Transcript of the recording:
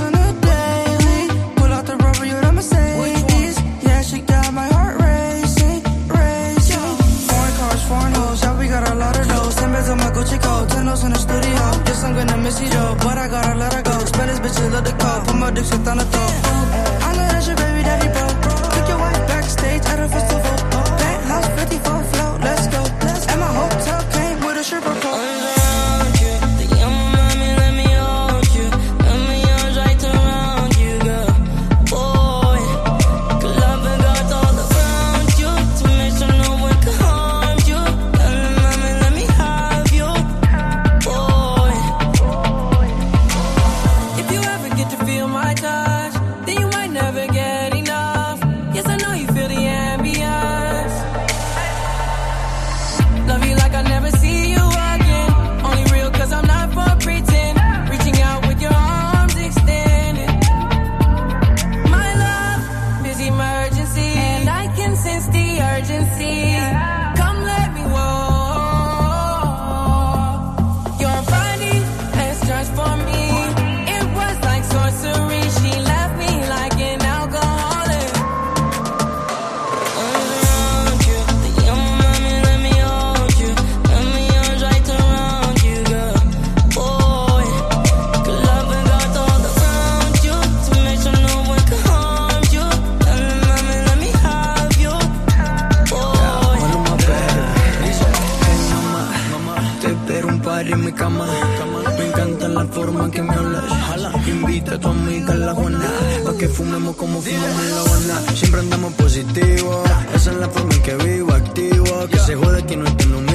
on daily. Pull out the rubber, you're the Mercedes. Yeah, she got my heart racing, racing. Foreign cars, foreign hoes, we got a lot of those. Ten beds my in the studio. I'm gonna miss you but I gotta go. The cold. Put my dick on the top. I know your baby daddy. Took your wife backstage at a festival. Penthouse 54 flat. en mi cama. Me encanta la forma en que me hablas. Invita a tu amiga la Juana. Pa' que fumemos como fumamos en la Habana. Siempre andamos positivos. Esa es la forma en que vivo, activo. Que se jode que no estoy lo mismo